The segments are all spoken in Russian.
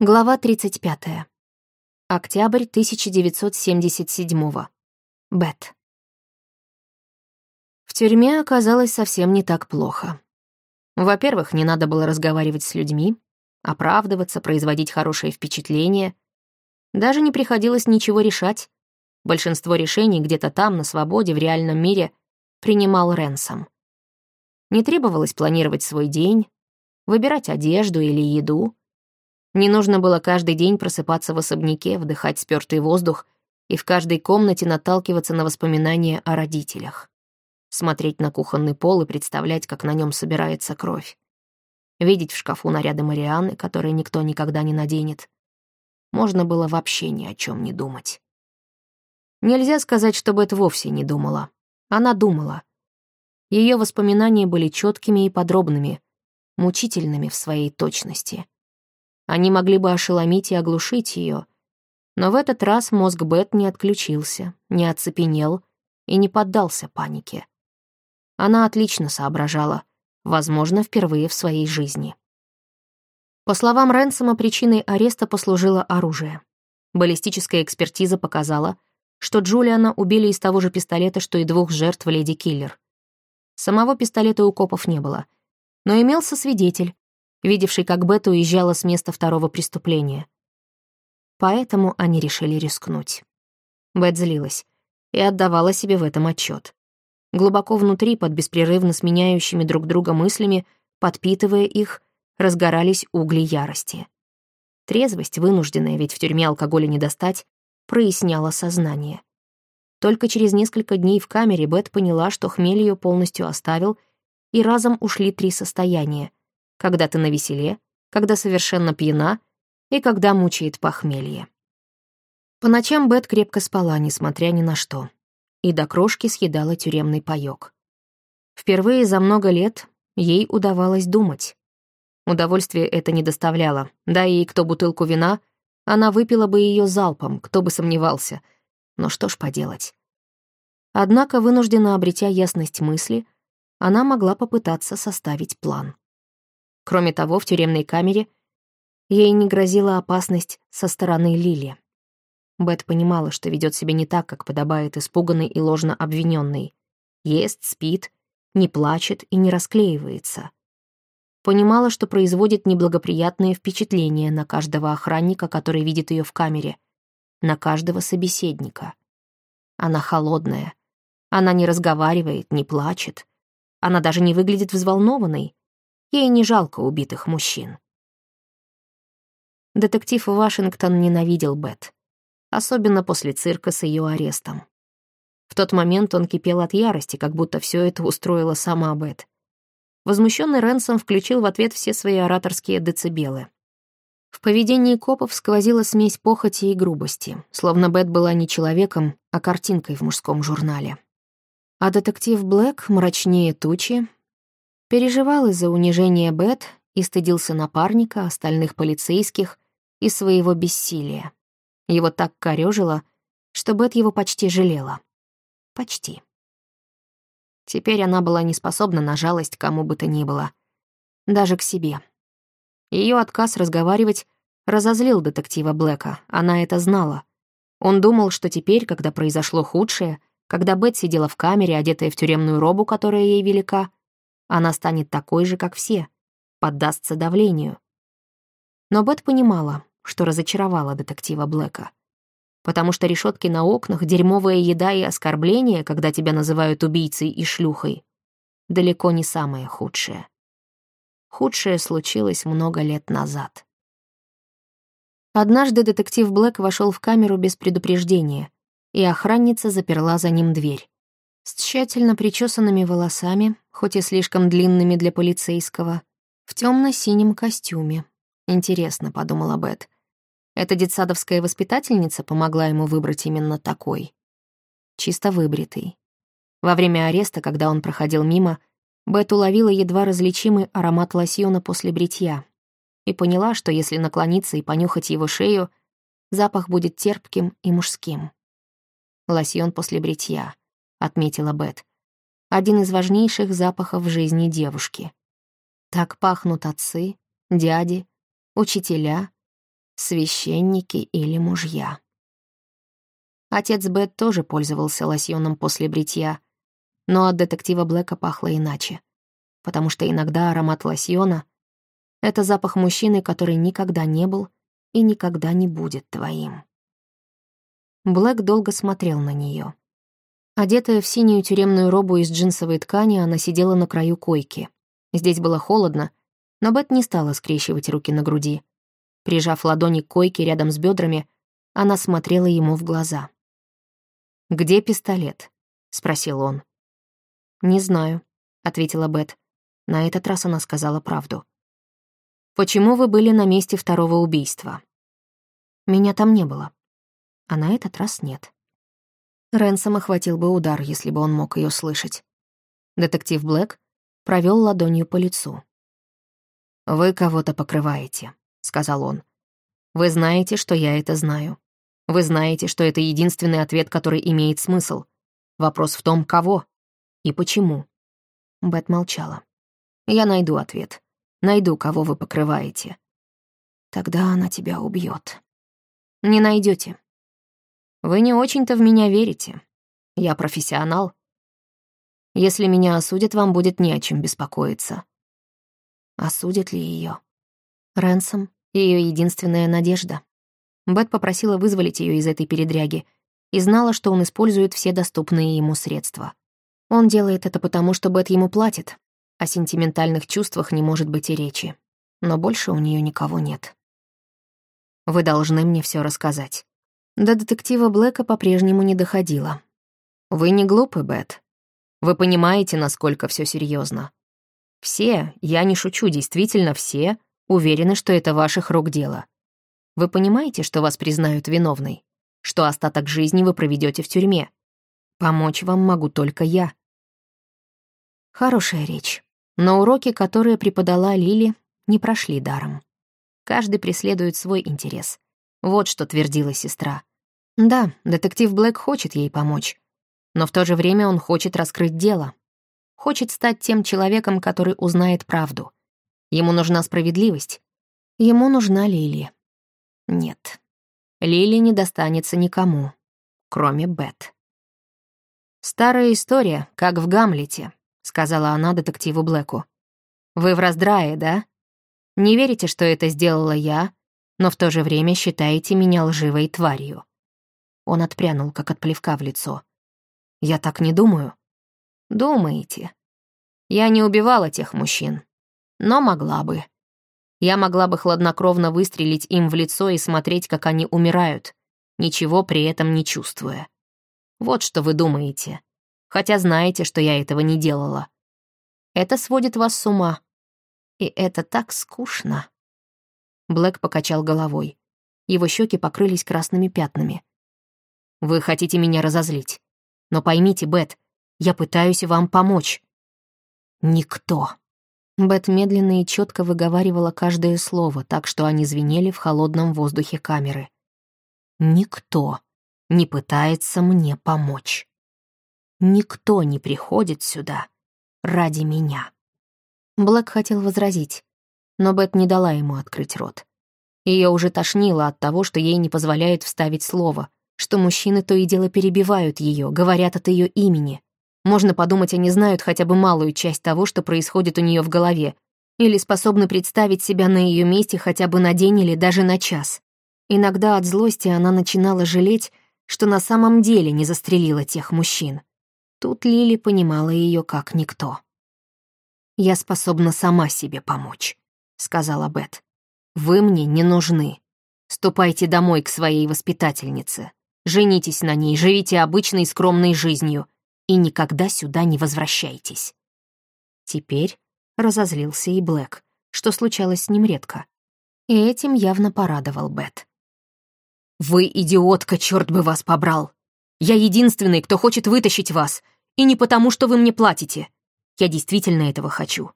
Глава 35. Октябрь 1977. Бет. В тюрьме оказалось совсем не так плохо. Во-первых, не надо было разговаривать с людьми, оправдываться, производить хорошее впечатление. Даже не приходилось ничего решать. Большинство решений где-то там, на свободе, в реальном мире, принимал Ренсом. Не требовалось планировать свой день, выбирать одежду или еду — не нужно было каждый день просыпаться в особняке, вдыхать спёртый воздух и в каждой комнате наталкиваться на воспоминания о родителях. Смотреть на кухонный пол и представлять, как на нем собирается кровь. Видеть в шкафу наряды Марианы, которые никто никогда не наденет. Можно было вообще ни о чем не думать. Нельзя сказать, чтобы это вовсе не думала. Она думала. Ее воспоминания были четкими и подробными, мучительными в своей точности. Они могли бы ошеломить и оглушить ее, но в этот раз мозг Бет не отключился, не оцепенел и не поддался панике. Она отлично соображала, возможно, впервые в своей жизни. По словам Ренсома, причиной ареста послужило оружие. Баллистическая экспертиза показала, что Джулиана убили из того же пистолета, что и двух жертв Леди Киллер. Самого пистолета у копов не было, но имелся свидетель, видевший, как Бет уезжала с места второго преступления. Поэтому они решили рискнуть. Бет злилась и отдавала себе в этом отчет. Глубоко внутри, под беспрерывно сменяющими друг друга мыслями, подпитывая их, разгорались угли ярости. Трезвость, вынужденная, ведь в тюрьме алкоголя не достать, проясняла сознание. Только через несколько дней в камере Бет поняла, что хмель ее полностью оставил, и разом ушли три состояния когда ты навеселе, когда совершенно пьяна и когда мучает похмелье. По ночам Бет крепко спала, несмотря ни на что, и до крошки съедала тюремный паёк. Впервые за много лет ей удавалось думать. Удовольствие это не доставляло, да и кто бутылку вина, она выпила бы ее залпом, кто бы сомневался. Но что ж поделать. Однако, вынужденно обретя ясность мысли, она могла попытаться составить план. Кроме того, в тюремной камере ей не грозила опасность со стороны Лили. Бет понимала, что ведет себя не так, как подобает испуганный и ложно обвиненный. Ест, спит, не плачет и не расклеивается. Понимала, что производит неблагоприятные впечатления на каждого охранника, который видит ее в камере, на каждого собеседника. Она холодная. Она не разговаривает, не плачет. Она даже не выглядит взволнованной. Ей не жалко убитых мужчин. Детектив Вашингтон ненавидел Бет, особенно после цирка с ее арестом. В тот момент он кипел от ярости, как будто все это устроила сама Бет. Возмущенный Ренсом включил в ответ все свои ораторские децибелы. В поведении копов сквозила смесь похоти и грубости, словно Бет была не человеком, а картинкой в мужском журнале. А детектив Блэк, мрачнее тучи, Переживал из-за унижения Бет и стыдился напарника, остальных полицейских и своего бессилия. Его так корёжило, что Бет его почти жалела. Почти. Теперь она была не способна на жалость кому бы то ни было. Даже к себе. Ее отказ разговаривать разозлил детектива Блэка, она это знала. Он думал, что теперь, когда произошло худшее, когда Бет сидела в камере, одетая в тюремную робу, которая ей велика, она станет такой же, как все, поддастся давлению. Но Бет понимала, что разочаровала детектива Блэка. Потому что решетки на окнах, дерьмовая еда и оскорбления, когда тебя называют убийцей и шлюхой, далеко не самое худшее. Худшее случилось много лет назад. Однажды детектив Блэк вошел в камеру без предупреждения, и охранница заперла за ним дверь. С тщательно причесанными волосами, хоть и слишком длинными для полицейского, в темно синем костюме. Интересно, подумала Бет. Эта детсадовская воспитательница помогла ему выбрать именно такой. Чисто выбритый. Во время ареста, когда он проходил мимо, Бет уловила едва различимый аромат лосьона после бритья и поняла, что если наклониться и понюхать его шею, запах будет терпким и мужским. Лосьон после бритья —— отметила Бет. «Один из важнейших запахов в жизни девушки. Так пахнут отцы, дяди, учителя, священники или мужья. Отец Бет тоже пользовался лосьоном после бритья, но от детектива Блэка пахло иначе, потому что иногда аромат лосьона — это запах мужчины, который никогда не был и никогда не будет твоим. Блэк долго смотрел на нее. Одетая в синюю тюремную робу из джинсовой ткани, она сидела на краю койки. Здесь было холодно, но Бет не стала скрещивать руки на груди. Прижав ладони к койке рядом с бедрами, она смотрела ему в глаза. «Где пистолет?» — спросил он. «Не знаю», — ответила Бет. На этот раз она сказала правду. «Почему вы были на месте второго убийства?» «Меня там не было. А на этот раз нет». Рэнсом охватил бы удар, если бы он мог ее слышать. Детектив Блэк провел ладонью по лицу. «Вы кого-то покрываете», — сказал он. «Вы знаете, что я это знаю. Вы знаете, что это единственный ответ, который имеет смысл. Вопрос в том, кого и почему». Бет молчала. «Я найду ответ. Найду, кого вы покрываете. Тогда она тебя убьет. Не найдете. Вы не очень-то в меня верите. Я профессионал. Если меня осудят, вам будет не о чем беспокоиться. Осудят ли ее? Рэнсом — ее единственная надежда. Бет попросила вызволить ее из этой передряги и знала, что он использует все доступные ему средства. Он делает это потому, что Бет ему платит. О сентиментальных чувствах не может быть и речи. Но больше у нее никого нет. Вы должны мне все рассказать. До детектива Блэка по-прежнему не доходило. Вы не глупы, Бет. Вы понимаете, насколько все серьезно. Все, я не шучу, действительно все, уверены, что это ваших рук дело. Вы понимаете, что вас признают виновной? Что остаток жизни вы проведете в тюрьме? Помочь вам могу только я. Хорошая речь. Но уроки, которые преподала Лили, не прошли даром. Каждый преследует свой интерес. Вот что твердила сестра. Да, детектив Блэк хочет ей помочь. Но в то же время он хочет раскрыть дело. Хочет стать тем человеком, который узнает правду. Ему нужна справедливость. Ему нужна Лили. Нет. Лили не достанется никому, кроме Бет. «Старая история, как в Гамлете», — сказала она детективу Блэку. «Вы в раздрае, да? Не верите, что это сделала я, но в то же время считаете меня лживой тварью?» Он отпрянул, как от плевка в лицо. «Я так не думаю». «Думаете. Я не убивала тех мужчин, но могла бы. Я могла бы хладнокровно выстрелить им в лицо и смотреть, как они умирают, ничего при этом не чувствуя. Вот что вы думаете, хотя знаете, что я этого не делала. Это сводит вас с ума. И это так скучно». Блэк покачал головой. Его щеки покрылись красными пятнами. Вы хотите меня разозлить. Но поймите, Бет, я пытаюсь вам помочь. Никто. Бет медленно и четко выговаривала каждое слово, так что они звенели в холодном воздухе камеры. Никто не пытается мне помочь. Никто не приходит сюда ради меня. Блэк хотел возразить, но Бет не дала ему открыть рот. Ее уже тошнило от того, что ей не позволяют вставить слово, что мужчины то и дело перебивают ее, говорят от ее имени. Можно подумать, они знают хотя бы малую часть того, что происходит у нее в голове, или способны представить себя на ее месте хотя бы на день или даже на час. Иногда от злости она начинала жалеть, что на самом деле не застрелила тех мужчин. Тут Лили понимала ее как никто. «Я способна сама себе помочь», — сказала Бет. «Вы мне не нужны. Ступайте домой к своей воспитательнице». Женитесь на ней, живите обычной скромной жизнью и никогда сюда не возвращайтесь. Теперь разозлился и Блэк, что случалось с ним редко. И этим явно порадовал Бет. «Вы идиотка, черт бы вас побрал! Я единственный, кто хочет вытащить вас, и не потому, что вы мне платите. Я действительно этого хочу.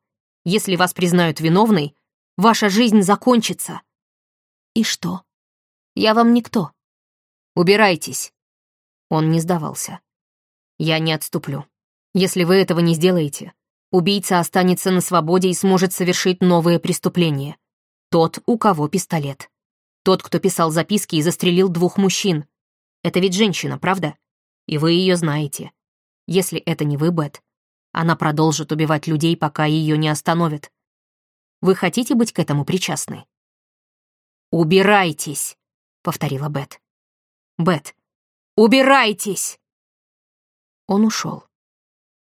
Если вас признают виновной, ваша жизнь закончится». «И что? Я вам никто. Убирайтесь!» Он не сдавался. «Я не отступлю. Если вы этого не сделаете, убийца останется на свободе и сможет совершить новые преступления. Тот, у кого пистолет. Тот, кто писал записки и застрелил двух мужчин. Это ведь женщина, правда? И вы ее знаете. Если это не вы, Бет, она продолжит убивать людей, пока ее не остановят. Вы хотите быть к этому причастны?» «Убирайтесь!» — повторила Бет. «Бет, убирайтесь!» Он ушел.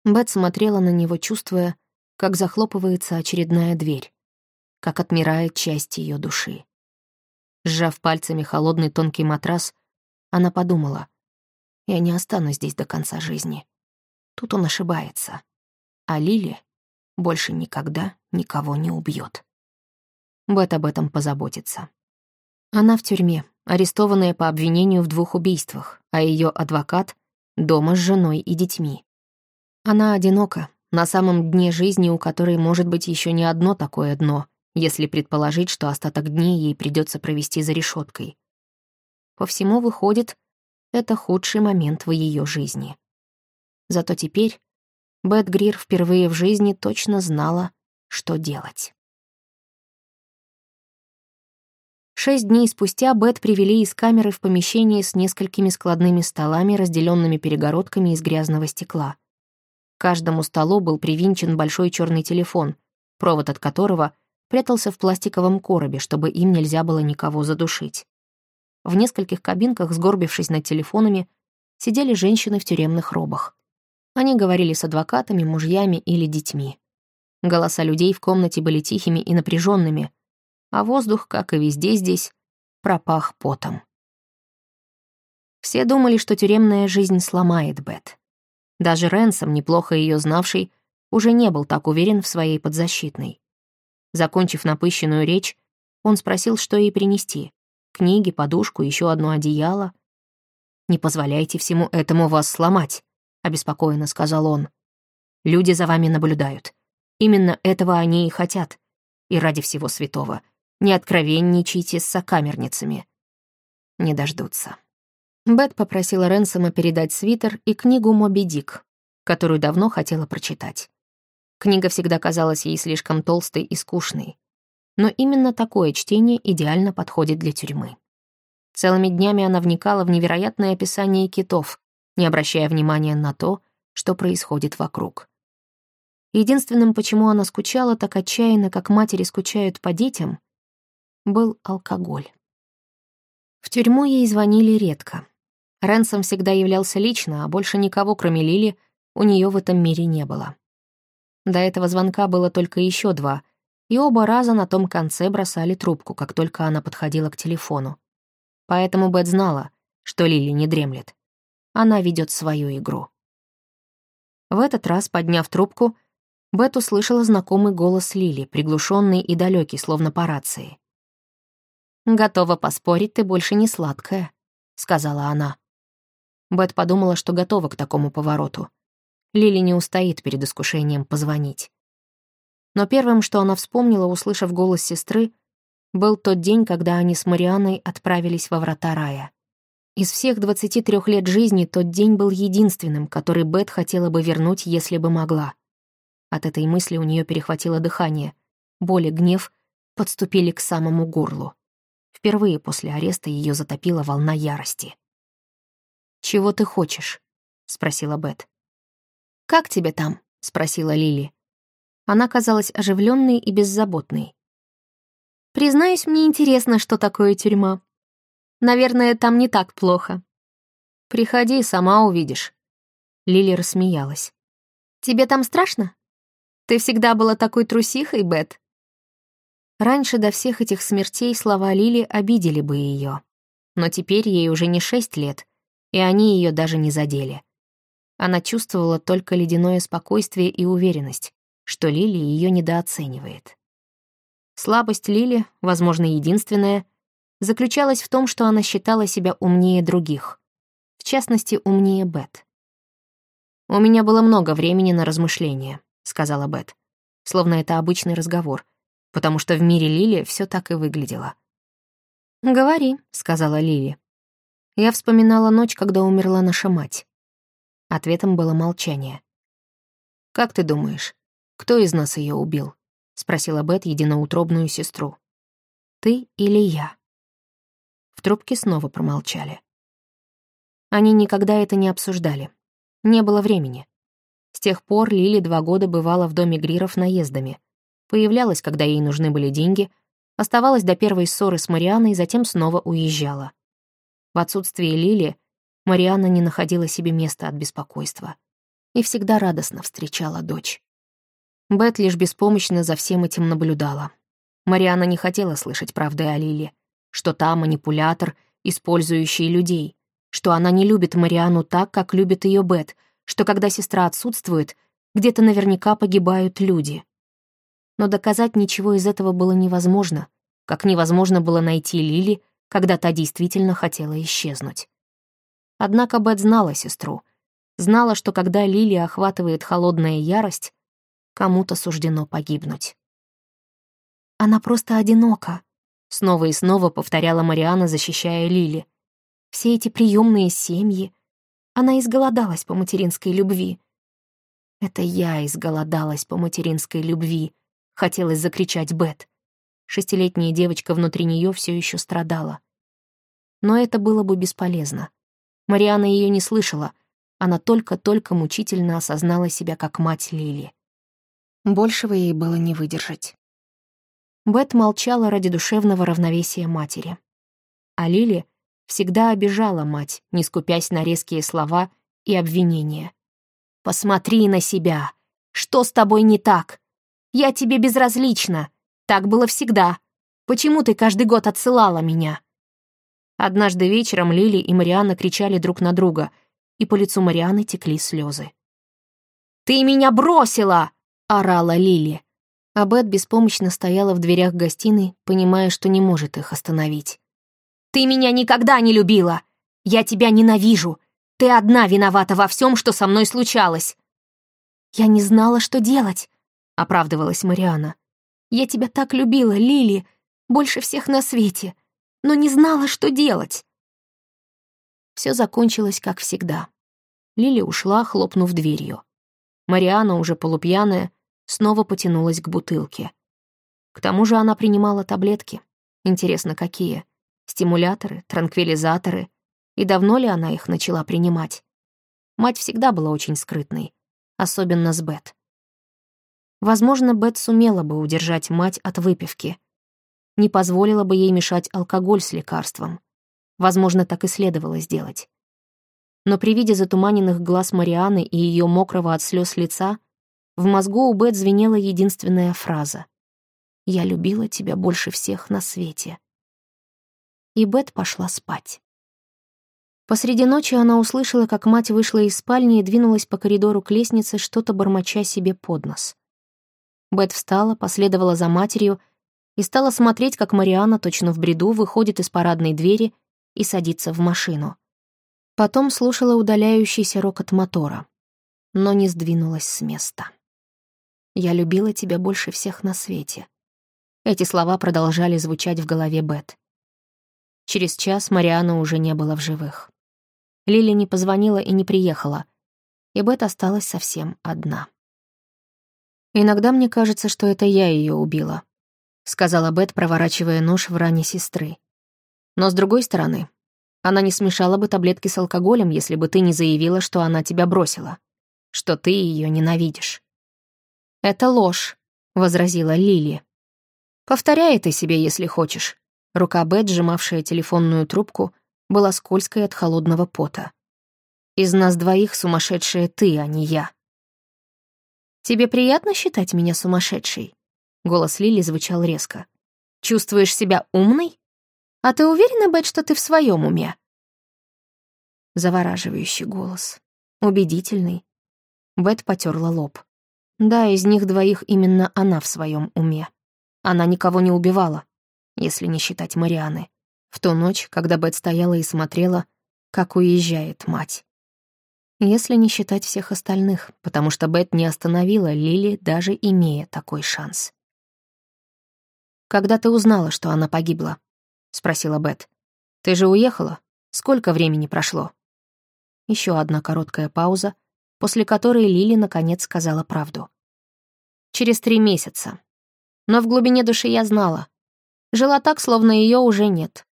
Бет смотрела на него, чувствуя, как захлопывается очередная дверь, как отмирает часть ее души. Сжав пальцами холодный тонкий матрас, она подумала, «Я не останусь здесь до конца жизни». Тут он ошибается. А Лили больше никогда никого не убьет. Бет об этом позаботится. Она в тюрьме, арестованная по обвинению в двух убийствах, а ее адвокат — дома с женой и детьми. Она одинока, на самом дне жизни, у которой может быть еще не одно такое дно, если предположить, что остаток дней ей придется провести за решеткой. По всему выходит, это худший момент в ее жизни. Зато теперь Бет Грир впервые в жизни точно знала, что делать. Шесть дней спустя Бет привели из камеры в помещение с несколькими складными столами, разделенными перегородками из грязного стекла. К каждому столу был привинчен большой черный телефон, провод от которого прятался в пластиковом коробе, чтобы им нельзя было никого задушить. В нескольких кабинках, сгорбившись над телефонами, сидели женщины в тюремных робах. Они говорили с адвокатами, мужьями или детьми. Голоса людей в комнате были тихими и напряженными, а воздух, как и везде здесь, пропах потом. Все думали, что тюремная жизнь сломает Бет. Даже Ренсом, неплохо ее знавший, уже не был так уверен в своей подзащитной. Закончив напыщенную речь, он спросил, что ей принести. Книги, подушку, еще одно одеяло. «Не позволяйте всему этому вас сломать», — обеспокоенно сказал он. «Люди за вами наблюдают. Именно этого они и хотят. И ради всего святого, не откровенничайте с сокамерницами. Не дождутся». Бет попросила Ренсома передать свитер и книгу «Моби Дик», которую давно хотела прочитать. Книга всегда казалась ей слишком толстой и скучной. Но именно такое чтение идеально подходит для тюрьмы. Целыми днями она вникала в невероятное описание китов, не обращая внимания на то, что происходит вокруг. Единственным, почему она скучала так отчаянно, как матери скучают по детям, был алкоголь. В тюрьму ей звонили редко. Ренсом всегда являлся лично, а больше никого, кроме Лили, у нее в этом мире не было. До этого звонка было только еще два, и оба раза на том конце бросали трубку, как только она подходила к телефону. Поэтому Бет знала, что Лили не дремлет. Она ведет свою игру. В этот раз, подняв трубку, Бет услышала знакомый голос Лили, приглушенный и далекий, словно по рации. «Готова поспорить, ты больше не сладкая», — сказала она. Бет подумала, что готова к такому повороту. Лили не устоит перед искушением позвонить. Но первым, что она вспомнила, услышав голос сестры, был тот день, когда они с Марианой отправились во врата рая. Из всех 23 лет жизни тот день был единственным, который Бет хотела бы вернуть, если бы могла. От этой мысли у нее перехватило дыхание. Боль и гнев подступили к самому горлу. Впервые после ареста ее затопила волна ярости. «Чего ты хочешь?» — спросила Бет. «Как тебе там?» — спросила Лили. Она казалась оживленной и беззаботной. «Признаюсь, мне интересно, что такое тюрьма. Наверное, там не так плохо». «Приходи, сама увидишь». Лили рассмеялась. «Тебе там страшно? Ты всегда была такой трусихой, Бет». Раньше до всех этих смертей слова Лили обидели бы ее. Но теперь ей уже не шесть лет, и они ее даже не задели. Она чувствовала только ледяное спокойствие и уверенность, что Лили ее недооценивает. Слабость Лили, возможно, единственная, заключалась в том, что она считала себя умнее других, в частности, умнее Бет. «У меня было много времени на размышления», — сказала Бет, словно это обычный разговор, потому что в мире Лили все так и выглядело. «Говори», — сказала Лили. Я вспоминала ночь, когда умерла наша мать. Ответом было молчание. «Как ты думаешь, кто из нас ее убил?» — спросила Бет единоутробную сестру. «Ты или я?» В трубке снова промолчали. Они никогда это не обсуждали. Не было времени. С тех пор Лили два года бывала в доме Гриров наездами. Появлялась, когда ей нужны были деньги, оставалась до первой ссоры с Марианой, затем снова уезжала. В отсутствие Лили Марианна не находила себе места от беспокойства и всегда радостно встречала дочь. Бет лишь беспомощно за всем этим наблюдала. Марианна не хотела слышать правды о Лиле, что та манипулятор, использующий людей, что она не любит Марианну так, как любит ее Бет, что когда сестра отсутствует, где-то наверняка погибают люди. Но доказать ничего из этого было невозможно, как невозможно было найти Лили, когда та действительно хотела исчезнуть. Однако Бет знала сестру, знала, что когда Лили охватывает холодная ярость, кому-то суждено погибнуть. «Она просто одинока», — снова и снова повторяла Мариана, защищая Лили. «Все эти приемные семьи. Она изголодалась по материнской любви». «Это я изголодалась по материнской любви», — хотелось закричать Бет. Шестилетняя девочка внутри нее все еще страдала. Но это было бы бесполезно. Мариана ее не слышала, она только-только мучительно осознала себя как мать Лили. Большего ей было не выдержать. Бет молчала ради душевного равновесия матери. А Лили всегда обижала мать, не скупясь на резкие слова и обвинения. «Посмотри на себя! Что с тобой не так? Я тебе безразлична. Так было всегда. Почему ты каждый год отсылала меня?» Однажды вечером Лили и Марианна кричали друг на друга, и по лицу Марианы текли слезы. «Ты меня бросила!» орала Лили. А Бет беспомощно стояла в дверях гостиной, понимая, что не может их остановить. «Ты меня никогда не любила! Я тебя ненавижу! Ты одна виновата во всем, что со мной случалось!» «Я не знала, что делать», — оправдывалась Мариана. «Я тебя так любила, Лили, больше всех на свете, но не знала, что делать». Все закончилось, как всегда. Лили ушла, хлопнув дверью. Мариана, уже полупьяная, снова потянулась к бутылке. К тому же она принимала таблетки. Интересно, какие? Стимуляторы, транквилизаторы. И давно ли она их начала принимать? Мать всегда была очень скрытной, особенно с Бет. Возможно, Бет сумела бы удержать мать от выпивки. Не позволила бы ей мешать алкоголь с лекарством. Возможно, так и следовало сделать. Но при виде затуманенных глаз Марианы и ее мокрого от слез лица в мозгу у Бет звенела единственная фраза. «Я любила тебя больше всех на свете». И Бет пошла спать. Посреди ночи она услышала, как мать вышла из спальни и двинулась по коридору к лестнице, что-то бормоча себе под нос. Бет встала, последовала за матерью и стала смотреть, как Мариана, точно в бреду, выходит из парадной двери и садится в машину. Потом слушала удаляющийся рокот мотора, но не сдвинулась с места. «Я любила тебя больше всех на свете». Эти слова продолжали звучать в голове Бет. Через час Мариана уже не было в живых. Лили не позвонила и не приехала, и Бет осталась совсем одна. «Иногда мне кажется, что это я ее убила», — сказала Бет, проворачивая нож в ране сестры. «Но с другой стороны, она не смешала бы таблетки с алкоголем, если бы ты не заявила, что она тебя бросила, что ты ее ненавидишь». «Это ложь», — возразила Лили. «Повторяй это себе, если хочешь». Рука Бет, сжимавшая телефонную трубку, была скользкой от холодного пота. «Из нас двоих сумасшедшая ты, а не я». «Тебе приятно считать меня сумасшедшей?» Голос Лили звучал резко. «Чувствуешь себя умной? А ты уверена, Бет, что ты в своем уме?» Завораживающий голос. Убедительный. Бет потерла лоб. Да, из них двоих именно она в своем уме. Она никого не убивала, если не считать Марианы. В ту ночь, когда Бет стояла и смотрела, как уезжает мать. Если не считать всех остальных, потому что Бет не остановила Лили, даже имея такой шанс. «Когда ты узнала, что она погибла?» — спросила Бет. «Ты же уехала? Сколько времени прошло?» Еще одна короткая пауза, после которой Лили наконец сказала правду. Через три месяца. Но в глубине души я знала. Жила так, словно ее уже нет.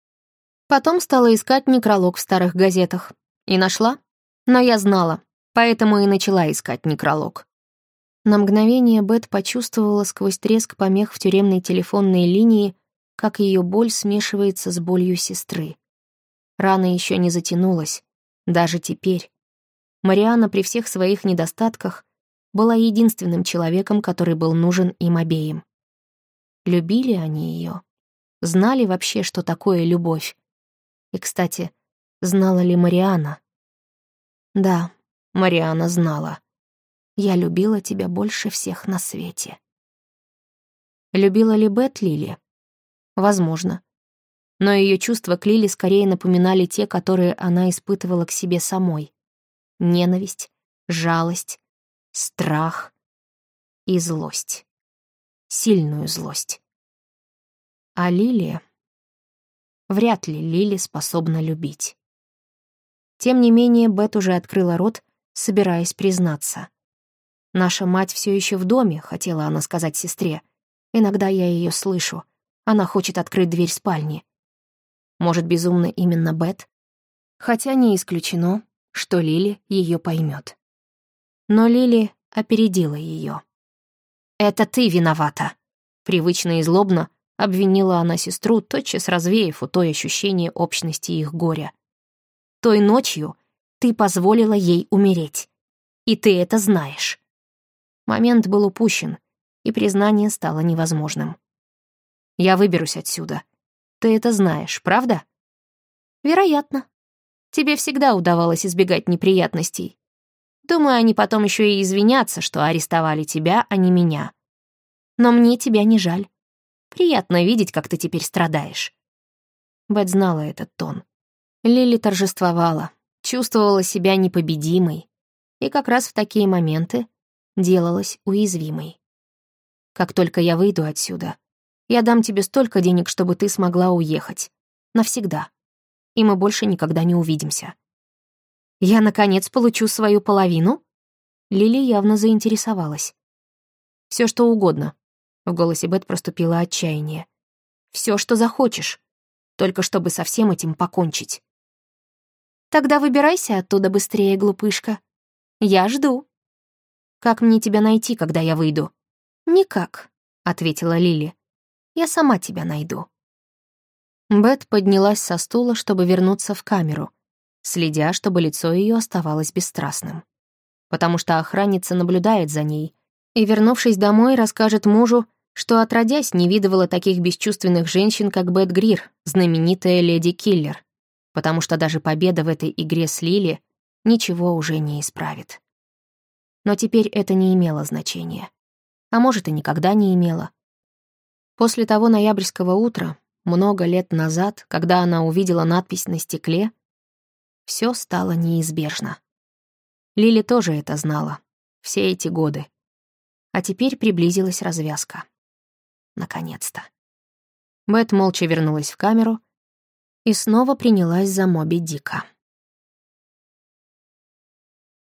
Потом стала искать некролог в старых газетах. И нашла. Но я знала, поэтому и начала искать некролог. На мгновение Бет почувствовала сквозь треск помех в тюремной телефонной линии, как ее боль смешивается с болью сестры. Рана еще не затянулась, даже теперь. Мариана при всех своих недостатках была единственным человеком, который был нужен им обеим. Любили они ее, знали вообще, что такое любовь. И, кстати, знала ли Мариана? Да, Мариана знала. Я любила тебя больше всех на свете. Любила ли Бет Лили? Возможно. Но ее чувства к Лили скорее напоминали те, которые она испытывала к себе самой. Ненависть, жалость, страх и злость. Сильную злость. А Лилия... Вряд ли Лили способна любить. Тем не менее, Бет уже открыла рот, собираясь признаться. «Наша мать все еще в доме», — хотела она сказать сестре. «Иногда я ее слышу. Она хочет открыть дверь спальни». Может, безумно именно Бет? Хотя не исключено, что Лили ее поймет. Но Лили опередила ее. «Это ты виновата!» Привычно и злобно обвинила она сестру, тотчас развеяв у той ощущение общности их горя. «Той ночью ты позволила ей умереть. И ты это знаешь. Момент был упущен, и признание стало невозможным. «Я выберусь отсюда. Ты это знаешь, правда?» «Вероятно. Тебе всегда удавалось избегать неприятностей. Думаю, они потом еще и извинятся, что арестовали тебя, а не меня. Но мне тебя не жаль. Приятно видеть, как ты теперь страдаешь». Бет знала этот тон. Лили торжествовала, чувствовала себя непобедимой. И как раз в такие моменты делалась уязвимой. Как только я выйду отсюда, я дам тебе столько денег, чтобы ты смогла уехать. Навсегда. И мы больше никогда не увидимся. Я, наконец, получу свою половину? Лили явно заинтересовалась. Все что угодно. В голосе Бет проступило отчаяние. Все, что захочешь. Только чтобы со всем этим покончить. Тогда выбирайся оттуда быстрее, глупышка. Я жду. Как мне тебя найти, когда я выйду?» «Никак», — ответила Лили. «Я сама тебя найду». Бет поднялась со стула, чтобы вернуться в камеру, следя, чтобы лицо ее оставалось бесстрастным. Потому что охранница наблюдает за ней и, вернувшись домой, расскажет мужу, что отродясь не видывала таких бесчувственных женщин, как Бет Грир, знаменитая леди-киллер, потому что даже победа в этой игре с Лили ничего уже не исправит. Но теперь это не имело значения. А может, и никогда не имело. После того ноябрьского утра, много лет назад, когда она увидела надпись на стекле, все стало неизбежно. Лили тоже это знала. Все эти годы. А теперь приблизилась развязка. Наконец-то. Бет молча вернулась в камеру и снова принялась за Моби Дика.